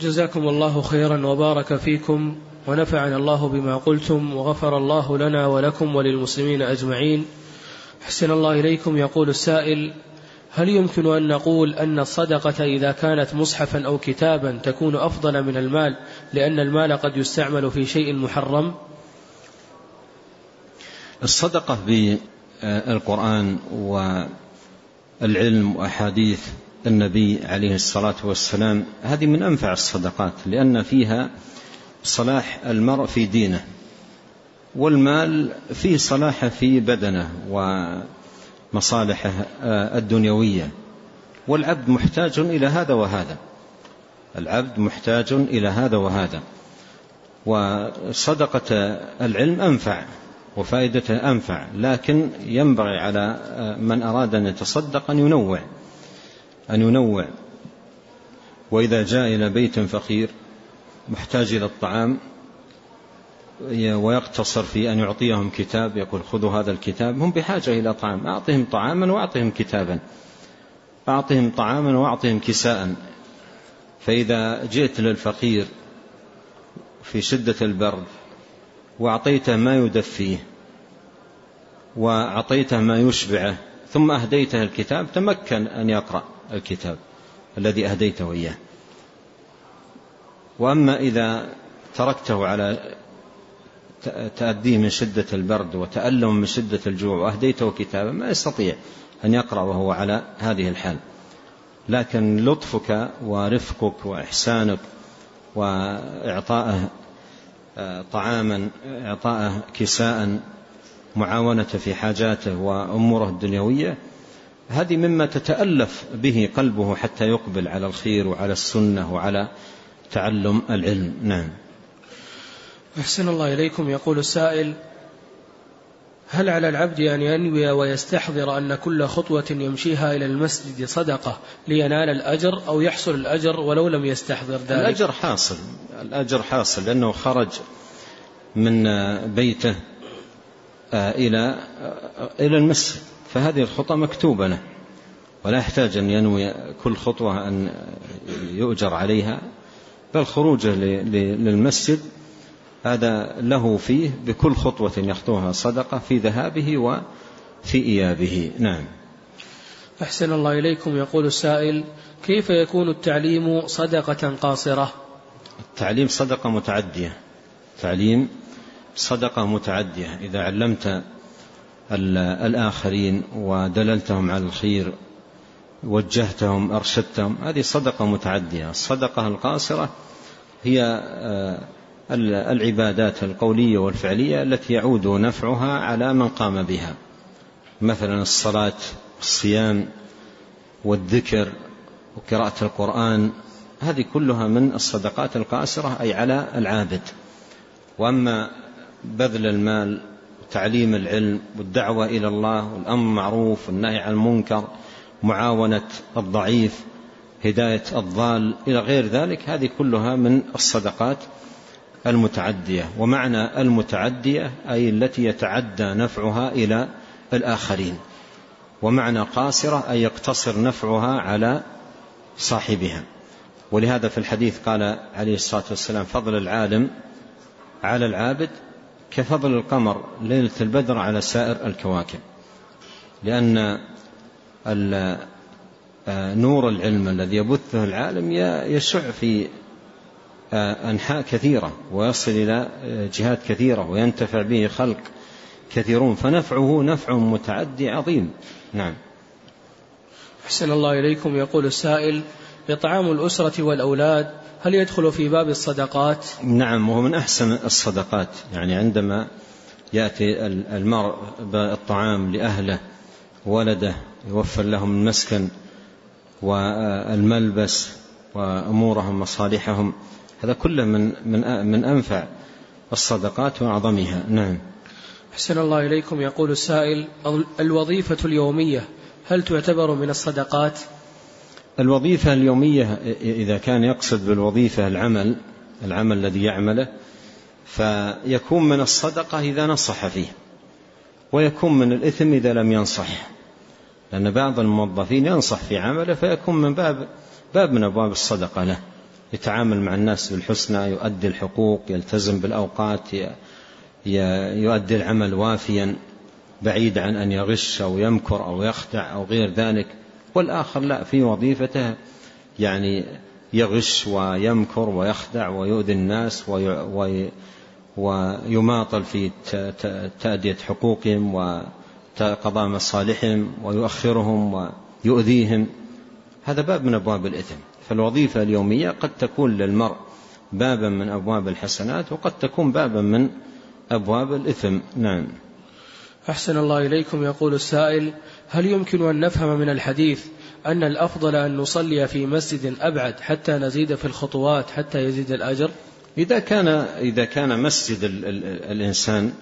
جزاكم الله خيرا وبارك فيكم ونفعنا الله بما قلتم وغفر الله لنا ولكم وللمسلمين أجمعين. حسن الله إليكم يقول السائل هل يمكن أن نقول أن الصدقة إذا كانت مصحفا أو كتابا تكون أفضل من المال لأن المال قد يستعمل في شيء محرم؟ الصدقة بالقرآن والعلم وأحاديث النبي عليه الصلاة والسلام هذه من أنفع الصدقات لأن فيها صلاح المرء في دينه والمال فيه صلاح في بدنه ومصالحه الدنيوية. والعبد محتاج إلى هذا وهذا. العبد محتاج إلى هذا وهذا. وصدقة العلم أنفع وفائدته أنفع لكن ينبغي على من أراد أن يتصدق أن ينوع. أن ينوع. وإذا جاء إلى بيت فقير محتاج إلى الطعام ويقتصر في أن يعطيهم كتاب يقول خذوا هذا الكتاب هم بحاجة إلى طعام أعطهم طعاما وأعطهم كتابا. أعطهم طعاما وأعطهم كساء. فإذا جئت للفقير في شدة البرد وأعطيته ما يدفيه وأعطيته ما يشبعه ثم أهديته الكتاب تمكن أن يقرأ. الكتاب الذي أهديته إياه. وأما إذا تركته على تأديه من شدة البرد وتألم من شدة الجوع وأهديته كتابا ما يستطيع أن يقرأ وهو على هذه الحال. لكن لطفك ورفقك وإحسانك وإعطائه طعاما إعطائه كساء معاونة في حاجاته وأموره الدنيوية هذه مما تتألف به قلبه حتى يقبل على الخير وعلى السنة وعلى تعلم العلم. نعم. أحسن الله إليكم. يقول السائل هل على العبد أن ينوي ويستحضر أن كل خطوة يمشيها إلى المسجد صدقة لينال الأجر أو يحصل الأجر ولو لم يستحضر ذلك؟ الأجر حاصل. الأجر حاصل لأنه خرج من بيته إلى إلى المسجد. فهذه الخطى مكتوبة له ولا يحتاج أن ينوي كل خطوة أن يؤجر عليها بل خروجه للمسجد هذا له فيه بكل خطوة يخطوها صدقة في ذهابه وفي إيابه. نعم. أحسن الله إليكم. يقول السائل كيف يكون التعليم صدقة قاصرة؟ التعليم صدقة متعدية. تعليم صدقة متعدية. إذا علمت الآخرين ودللتهم على الخير وجهتهم أرشدتهم. هذه صدقة متعدية. الصدقة القاصرة هي العبادات القولية والفعلية التي يعود نفعها على من قام بها. مثلا الصلاة الصيام والذكر وقراءة القرآن. هذه كلها من الصدقات القاصرة أي على العابد. وأما بذل المال وتعليم العلم والدعوة إلى الله والأمر معروف والنهي عن المنكر معاونة الضعيف هداية الضال إلى غير ذلك هذه كلها من الصدقات المتعدية. ومعنى المتعدية أي التي يتعدى نفعها إلى الآخرين. ومعنى قاصرة أي يقتصر نفعها على صاحبها. ولهذا في الحديث قال عليه الصلاة والسلام فضل العالم على العابد كفضل القمر ليلة البدر على سائر الكواكب لأن نور العلم الذي يبثه العالم يشع في أنحاء كثيرة ويصل إلى جهات كثيرة وينتفع به خلق كثيرون فنفعه نفع متعدي عظيم. نعم. أحسن الله إليكم يقول السائل إطعام الأسرة والأولاد هل يدخل في باب الصدقات؟ نعم وهو من أحسن الصدقات. يعني عندما يأتي المرء بالطعام لأهله ولده يوفر لهم المسكن والملبس وأمورهم مصالحهم هذا كله من من من أنفع الصدقات وأعظمها. نعم. أحسن الله إليكم. يقول السائل الوظيفة اليومية هل تعتبر من الصدقات؟ الوظيفة اليومية إذا كان يقصد بالوظيفة العمل العمل الذي يعمله فيكون من الصدقة إذا نصح فيه ويكون من الإثم إذا لم ينصح لأن بعض الموظفين ينصح في عمله فيكون من باب باب من أبواب الصدقة له يتعامل مع الناس بالحسنى يؤدي الحقوق يلتزم بالأوقات يؤدي العمل وافيا بعيد عن أن يغش أو يمكر أو يخدع أو غير ذلك. والآخر لا في وظيفته يعني يغش ويمكر ويخدع ويؤذي الناس ويماطل في تأدية حقوقهم وقضاء مصالحهم ويؤخرهم ويؤذيهم. هذا باب من أبواب الإثم. فالوظيفة اليومية قد تكون للمرء بابا من أبواب الحسنات وقد تكون بابا من أبواب الإثم. نعم. أحسن الله إليكم. يقول السائل هل يمكن أن نفهم من الحديث أن الأفضل أن نصلي في مسجد أبعد حتى نزيد في الخطوات حتى يزيد الأجر؟ إذا كان إذا كان مسجد ال ال الإنسان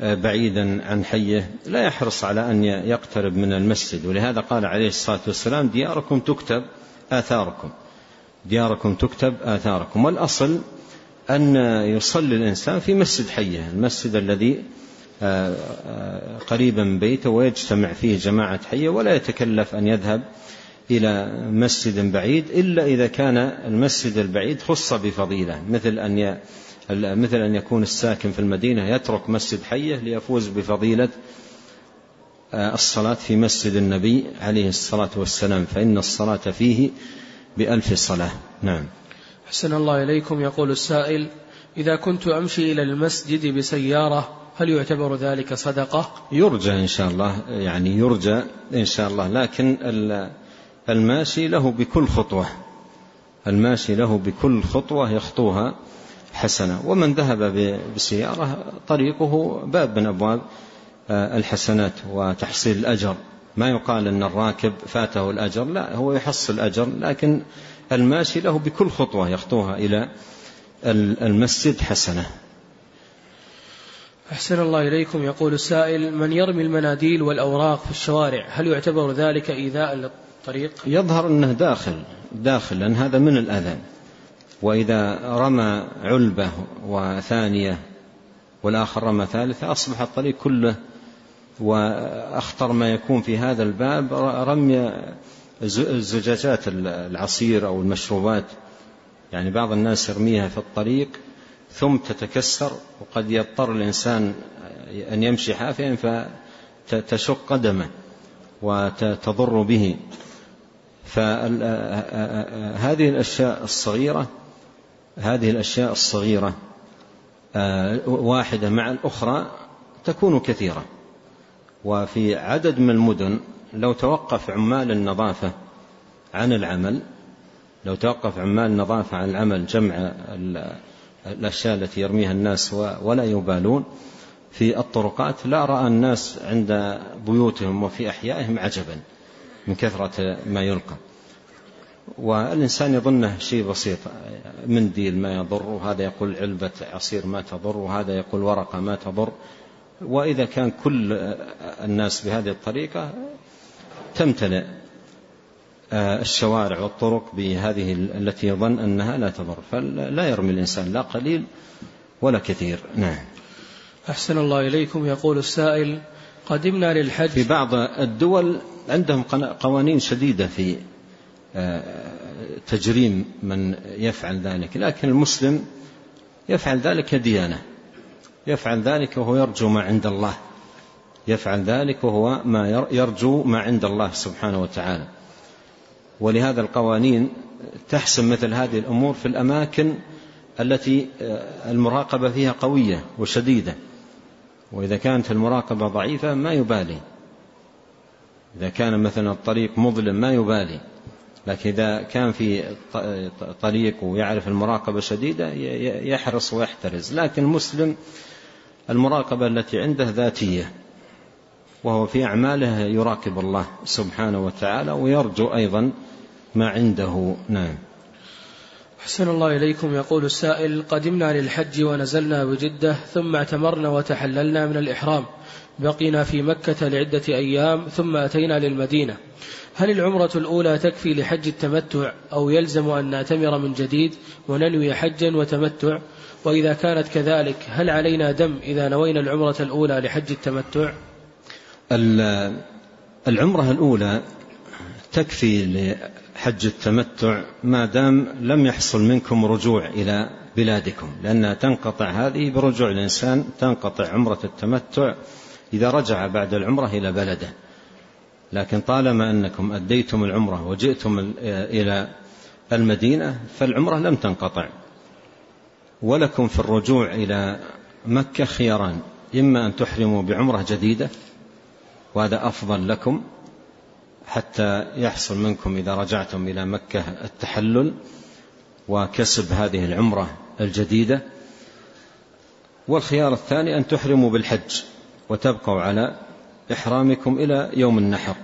آه، بعيدا عن حيه لا يحرص على أن يقترب من المسجد. ولهذا قال عليه الصلاة والسلام دياركم تكتب آثاركم. دياركم تكتب آثاركم. والأصل أن يصلي الإنسان في مسجد حيه المسجد الذي قريبا من بيته ويجتمع فيه جماعة حية ولا يتكلف أن يذهب إلى مسجد بعيد إلا إذا كان المسجد البعيد خص بفضيلة مثل أن مثل أن يكون الساكن في المدينة يترك مسجد حية ليفوز بفضيلة آه، الصلاة في مسجد النبي عليه الصلاة والسلام فإن الصلاة فيه بألف صلاة. نعم. حسن الله إليكم. يقول السائل إذا كنت أمشي إلى المسجد بسيارة هل يعتبر ذلك صدقة؟ يرجى إن شاء الله يعني يرجى إن شاء الله لكن الماشي له بكل خطوة. الماشي له بكل خطوة يخطوها حسنة. ومن ذهب بسيارة طريقه باب من أبواب آه، الحسنات وتحصيل الأجر. ما يقال أن الراكب فاته الأجر لا هو يحصل الأجر لكن الماشي له بكل خطوة يخطوها إلى المسجد حسنة. أحسن الله إليكم. يقول السائل من يرمي المناديل والأوراق في الشوارع هل يعتبر ذلك إيذاء للطريق؟ يظهر أنه داخل داخل لأن هذا من الأذى. وإذا رمى علبة وثانية والآخر رمى ثالثة أصبح الطريق كله وأخطر ما يكون في هذا الباب رمي زجاجات العصير أو المشروبات. يعني بعض الناس يرميها في الطريق ثم تتكسر وقد يضطر الإنسان أن يمشي حافيا فتشق قدمه وتضر به. فهذه الأشياء الصغيرة هذه الأشياء الصغيرة واحدة مع الأخرى تكون كثيرة. وفي عدد من المدن لو توقف عمال النظافة عن العمل لو توقف عمال النظافة عن العمل جمع الأشياء التي يرميها الناس ولا يبالون. في الطرقات لا رأى الناس عند بيوتهم وفي أحيائهم عجبا من كثرة ما يلقى. والإنسان يظنه شيء بسيط. منديل ما يضر وهذا يقول علبة عصير ما تضر وهذا يقول ورقة ما تضر. وإذا كان كل الناس بهذه الطريقة تمتلئ. الشوارع والطرق بهذه التي يظن أنها لا تضر. فلا يرمي الإنسان لا قليل ولا كثير. نعم. أحسن الله إليكم. يقول السائل قدمنا للحج. في بعض الدول عندهم قوانين شديدة في آه، تجريم من يفعل ذلك. لكن المسلم يفعل ذلك ديانة. يفعل ذلك وهو يرجو ما عند الله. يفعل ذلك وهو ما يرجو ما عند الله سبحانه وتعالى. ولهذا القوانين تحسم مثل هذه الأمور في الأماكن التي آه، المراقبة فيها قوية وشديدة. وإذا كانت المراقبة ضعيفة ما يبالي. إذا كان مثلا الطريق مظلم ما يبالي. لكن إذا كان في طريق ويعرف المراقبة شديدة يحرص ويحترز. لكن المسلم المراقبة التي عنده ذاتية. وهو في أعماله يراقب الله سبحانه وتعالى ويرجو أيضا ما عنده. نعم. أحسن الله إليكم. يقول السائل قدمنا للحج ونزلنا بجدة ثم اعتمرنا وتحللنا من الإحرام. بقينا في مكة لعدة أيام ثم أتينا للمدينة. هل العمرة الأولى تكفي لحج التمتع أو يلزم أن نعتمر من جديد وننوي حجا وتمتع؟ وإذا كانت كذلك هل علينا دم إذا نوينا العمرة الأولى لحج التمتع؟ العمرة الأولى تكفي حج التمتع ما دام لم يحصل منكم رجوع إلى بلادكم لأنها تنقطع هذه برجوع الإنسان تنقطع عمرة التمتع إذا رجع بعد العمرة إلى بلده. لكن طالما أنكم أديتم العمرة وجئتم إلى المدينة فالعمرة لم تنقطع. ولكم في الرجوع إلى مكة خياران إما أن تحرموا بعمرة جديدة وهذا أفضل لكم حتى يحصل منكم إذا رجعتم إلى مكة التحلل وكسب هذه العمرة الجديدة. والخيار الثاني أن تحرموا بالحج وتبقوا على إحرامكم إلى يوم النحر.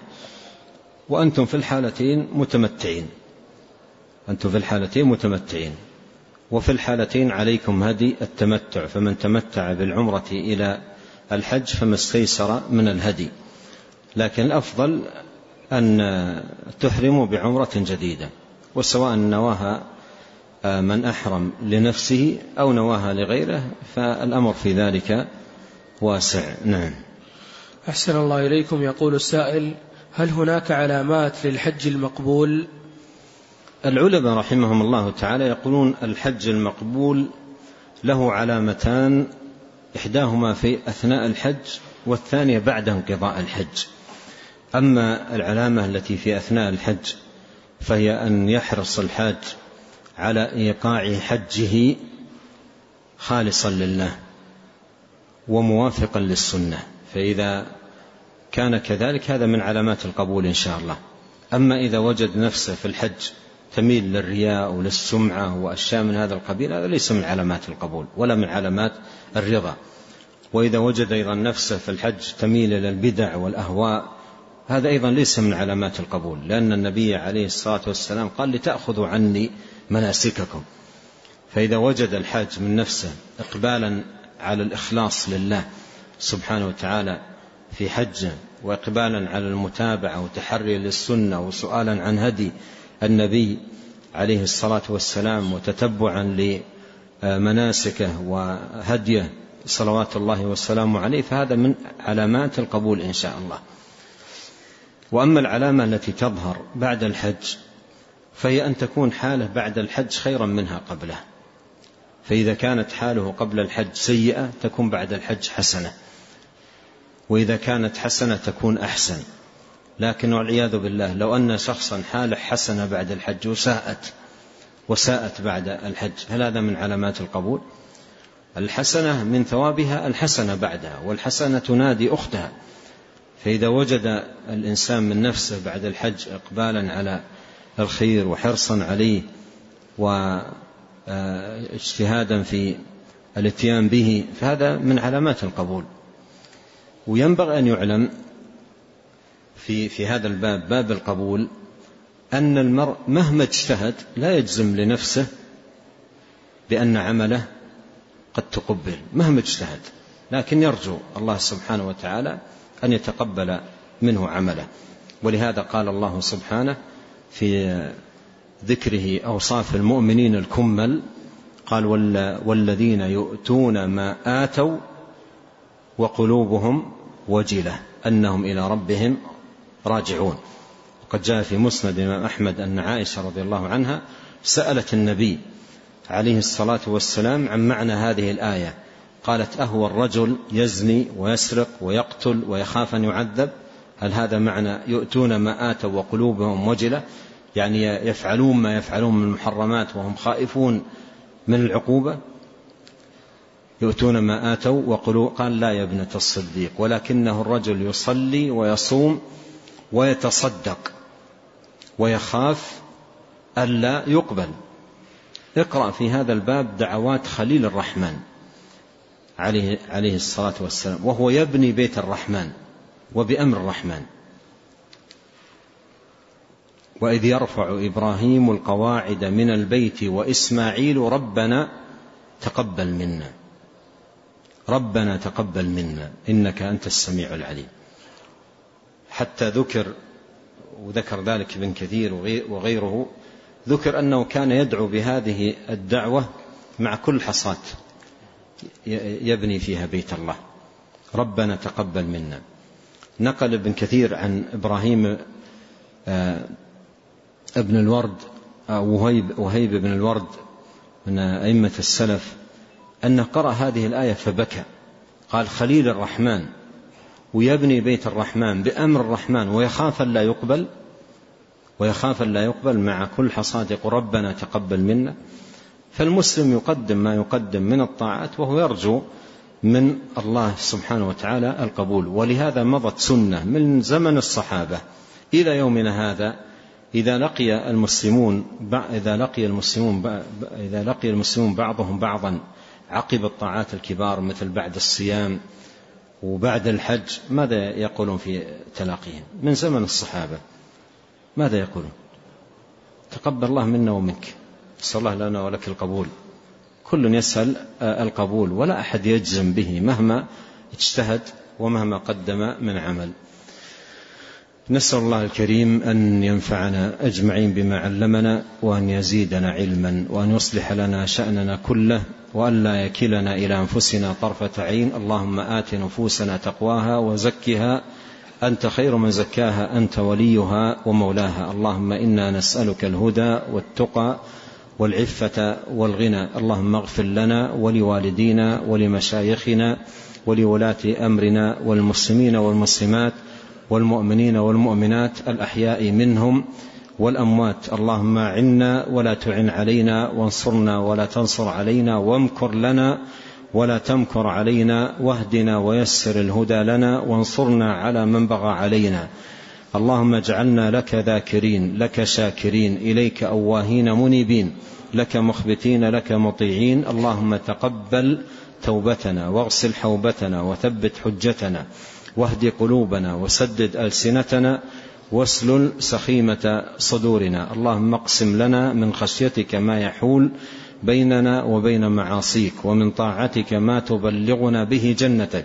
وأنتم في الحالتين متمتعين. أنتم في الحالتين متمتعين. وفي الحالتين عليكم هدي التمتع. فمن تمتع بالعمرة إلى الحج فما استيسر من الهدي. لكن الأفضل أن تحرموا بعمرة جديدة وسواء نواها من أحرم لنفسه أو نواها لغيره فالأمر في ذلك واسع. نعم. أحسن الله إليكم. يقول السائل هل هناك علامات للحج المقبول؟ العلماء رحمهم الله تعالى يقولون الحج المقبول له علامتان إحداهما في أثناء الحج والثانية بعد انقضاء الحج. أما العلامة التي في أثناء الحج فهي أن يحرص الحاج على إيقاع حجه خالصا لله وموافقا للسنة فإذا كان كذلك هذا من علامات القبول إن شاء الله. أما إذا وجد نفسه في الحج تميل للرياء وللسمعة وأشياء من هذا القبيل هذا ليس من علامات القبول ولا من علامات الرضا. وإذا وجد أيضا نفسه في الحج تميل إلى البدع والأهواء هذا أيضا ليس من علامات القبول لأن النبي عليه الصلاة والسلام قال لتأخذوا عني مناسككم. فإذا وجد الحاج من نفسه إقبالا على الإخلاص لله سبحانه وتعالى في حجه وإقبالا على المتابعة وتحري للسنة وسؤالا عن هدي النبي عليه الصلاة والسلام وتتبعا لمناسكه وهديه صلوات الله والسلام عليه فهذا من علامات القبول إن شاء الله. وأما العلامة التي تظهر بعد الحج فهي أن تكون حالة بعد الحج خيرا منها قبله. فإذا كانت حاله قبل الحج سيئة تكون بعد الحج حسنة. وإذا كانت حسنة تكون أحسن. لكن والعياذ بالله لو أن شخصا حالة حسنة بعد الحج وساءت وساءت بعد الحج هل هذا من علامات القبول؟ الحسنة من ثوابها الحسنة بعدها والحسنة تنادي أختها. فإذا وجد الإنسان من نفسه بعد الحج إقبالا على الخير وحرصا عليه واجتهادا في الاتيان به فهذا من علامات القبول. وينبغي أن يعلم في في هذا الباب باب القبول أن المرء مهما اجتهد لا يجزم لنفسه بأن عمله قد تقبل مهما اجتهد. لكن يرجو الله سبحانه وتعالى أن يتقبل منه عمله. ولهذا قال الله سبحانه في ذكره أوصاف المؤمنين الكمل قال والذين يؤتون ما آتوا وقلوبهم وجلة أنهم إلى ربهم راجعون. وقد جاء في مسند الإمام أحمد أن عائشة رضي الله عنها سألت النبي عليه الصلاة والسلام عن معنى هذه الآية. قالت أهو الرجل يزني ويسرق ويقتل ويخاف أن يعذب. هل هذا معنى يؤتون ما آتوا وقلوبهم وجلة؟ يعني يفعلون ما يفعلون من المحرمات وهم خائفون من العقوبة؟ يؤتون ما آتوا وقلوب قال لا يا ابنة الصديق ولكنه الرجل يصلي ويصوم ويتصدق ويخاف ألا يقبل. اقرأ في هذا الباب دعوات خليل الرحمن. عليه, عليه الصلاة والسلام. وهو يبني بيت الرحمن وبأمر الرحمن. وإذ يرفع إبراهيم القواعد من البيت وإسماعيل ربنا تقبل منا. ربنا تقبل منا. إنك أنت السميع العليم. حتى ذكر وذكر ذلك ابن كثير وغيره ذكر أنه كان يدعو بهذه الدعوة مع كل حصاة. يبني فيها بيت الله. ربنا تقبل منا. نقل ابن كثير عن إبراهيم آه، ابن الورد وهيب, وهيب بن الورد من أئمة السلف أنه قرأ هذه الآية فبكى. قال خليل الرحمن ويبني بيت الرحمن بأمر الرحمن ويخاف أن لا يقبل ويخاف أن لا يقبل مع كل حصاد ربنا تقبل منا. فالمسلم يقدم ما يقدم من الطاعات وهو يرجو من الله سبحانه وتعالى القبول. ولهذا مضت سنة من زمن الصحابة. إلى يومنا هذا إذا لقي المسلمون إذا لقي المسلمون إذا لقي المسلمون بعضهم بعضا عقب الطاعات الكبار مثل بعد الصيام وبعد الحج ماذا يقولون في تلاقيهم؟ من زمن الصحابة ماذا يقولون؟ تقبل الله منا ومنك. نسأل الله لنا ولك القبول. كل يسأل القبول ولا أحد يجزم به مهما اجتهد ومهما قدم من عمل. نسأل الله الكريم أن ينفعنا أجمعين بما علمنا وأن يزيدنا علما وأن يصلح لنا شأننا كله وأن لا يكلنا إلى أنفسنا طرفة عين. اللهم آت نفوسنا تقواها وزكها. أنت خير من زكاها أنت وليها ومولاها. اللهم إنا نسألك الهدى والتقى والعفة والغنى. اللهم اغفر لنا ولوالدينا ولمشايخنا ولولاة أمرنا والمسلمين والمسلمات والمؤمنين والمؤمنات الأحياء منهم والأموات. اللهم عنا ولا تعن علينا وانصرنا ولا تنصر علينا وامكر لنا ولا تمكر علينا واهدنا ويسر الهدى لنا وانصرنا على من بغى علينا. اللهم اجعلنا لك ذاكرين لك شاكرين إليك أواهين منيبين لك مخبتين لك مطيعين. اللهم تقبل توبتنا واغسل حوبتنا وثبت حجتنا واهد قلوبنا وسدد ألسنتنا واسلل سخيمة صدورنا. اللهم اقسم لنا من خشيتك ما يحول بيننا وبين معاصيك ومن طاعتك ما تبلغنا به جنتك.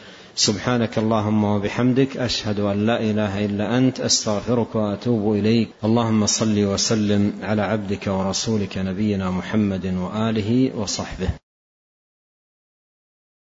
سبحانك اللهم وبحمدك أشهد أن لا إله إلا أنت أستغفرك وأتوب إليك. اللهم صل وسلم على عبدك ورسولك نبينا محمد وآله وصحبه.